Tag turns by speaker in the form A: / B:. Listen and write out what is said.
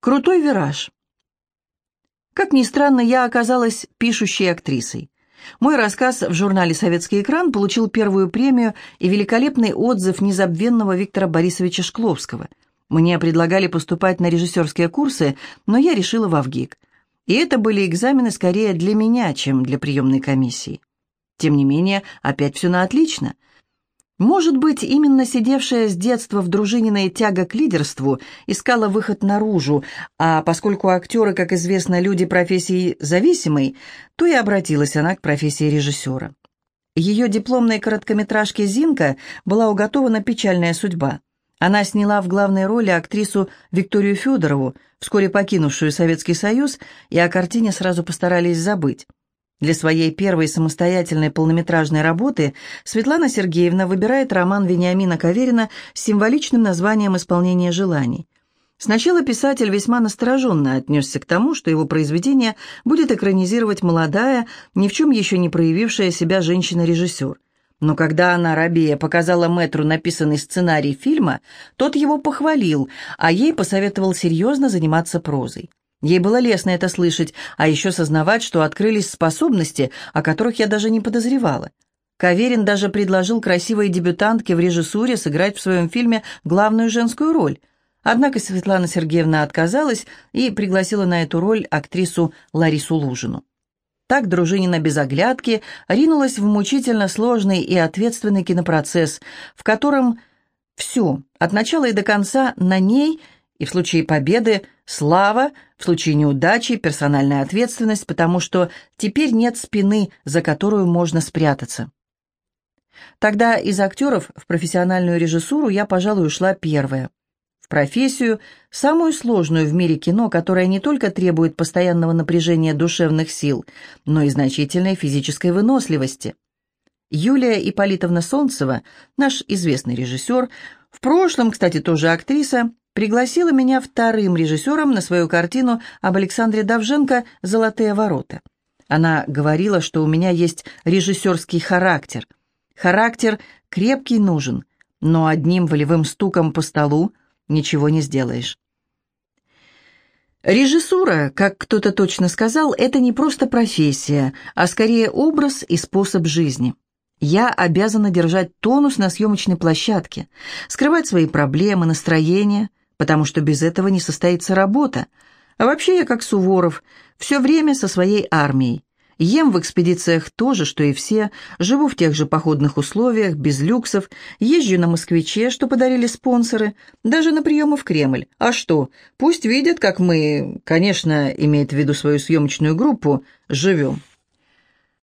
A: Крутой вираж. Как ни странно, я оказалась пишущей актрисой. Мой рассказ в журнале «Советский экран» получил первую премию и великолепный отзыв незабвенного Виктора Борисовича Шкловского. Мне предлагали поступать на режиссерские курсы, но я решила в Авгик. И это были экзамены скорее для меня, чем для приемной комиссии. Тем не менее, опять все на отлично – может быть, именно сидевшая с детства в Дружининой тяга к лидерству искала выход наружу, а поскольку актеры, как известно, люди профессии зависимой, то и обратилась она к профессии режиссера. Ее дипломной короткометражке «Зинка» была уготована печальная судьба. Она сняла в главной роли актрису Викторию Федорову, вскоре покинувшую Советский Союз, и о картине сразу постарались забыть. Для своей первой самостоятельной полнометражной работы Светлана Сергеевна выбирает роман Вениамина Каверина с символичным названием «Исполнение желаний». Сначала писатель весьма настороженно отнесся к тому, что его произведение будет экранизировать молодая, ни в чем еще не проявившая себя женщина-режиссер. Но когда она, рабея, показала мэтру написанный сценарий фильма, тот его похвалил, а ей посоветовал серьезно заниматься прозой. Ей было лестно это слышать, а еще сознавать, что открылись способности, о которых я даже не подозревала. Каверин даже предложил красивой дебютантке в режиссуре сыграть в своем фильме главную женскую роль. Однако Светлана Сергеевна отказалась и пригласила на эту роль актрису Ларису Лужину. Так Дружинина без оглядки ринулась в мучительно сложный и ответственный кинопроцесс, в котором все, от начала и до конца, на ней – и в случае победы слава, в случае неудачи персональная ответственность, потому что теперь нет спины, за которую можно спрятаться. Тогда из актеров в профессиональную режиссуру я, пожалуй, ушла первая. В профессию, самую сложную в мире кино, которая не только требует постоянного напряжения душевных сил, но и значительной физической выносливости. Юлия Ипполитовна Солнцева, наш известный режиссер, в прошлом, кстати, тоже актриса, пригласила меня вторым режиссером на свою картину об Александре Давженко «Золотые ворота». Она говорила, что у меня есть режиссерский характер. Характер крепкий нужен, но одним волевым стуком по столу ничего не сделаешь. Режиссура, как кто-то точно сказал, это не просто профессия, а скорее образ и способ жизни. Я обязана держать тонус на съемочной площадке, скрывать свои проблемы, настроения, потому что без этого не состоится работа. А вообще я как Суворов, все время со своей армией. Ем в экспедициях то же, что и все, живу в тех же походных условиях, без люксов, езжу на москвиче, что подарили спонсоры, даже на приемы в Кремль. А что, пусть видят, как мы, конечно, имеет в виду свою съемочную группу, живем.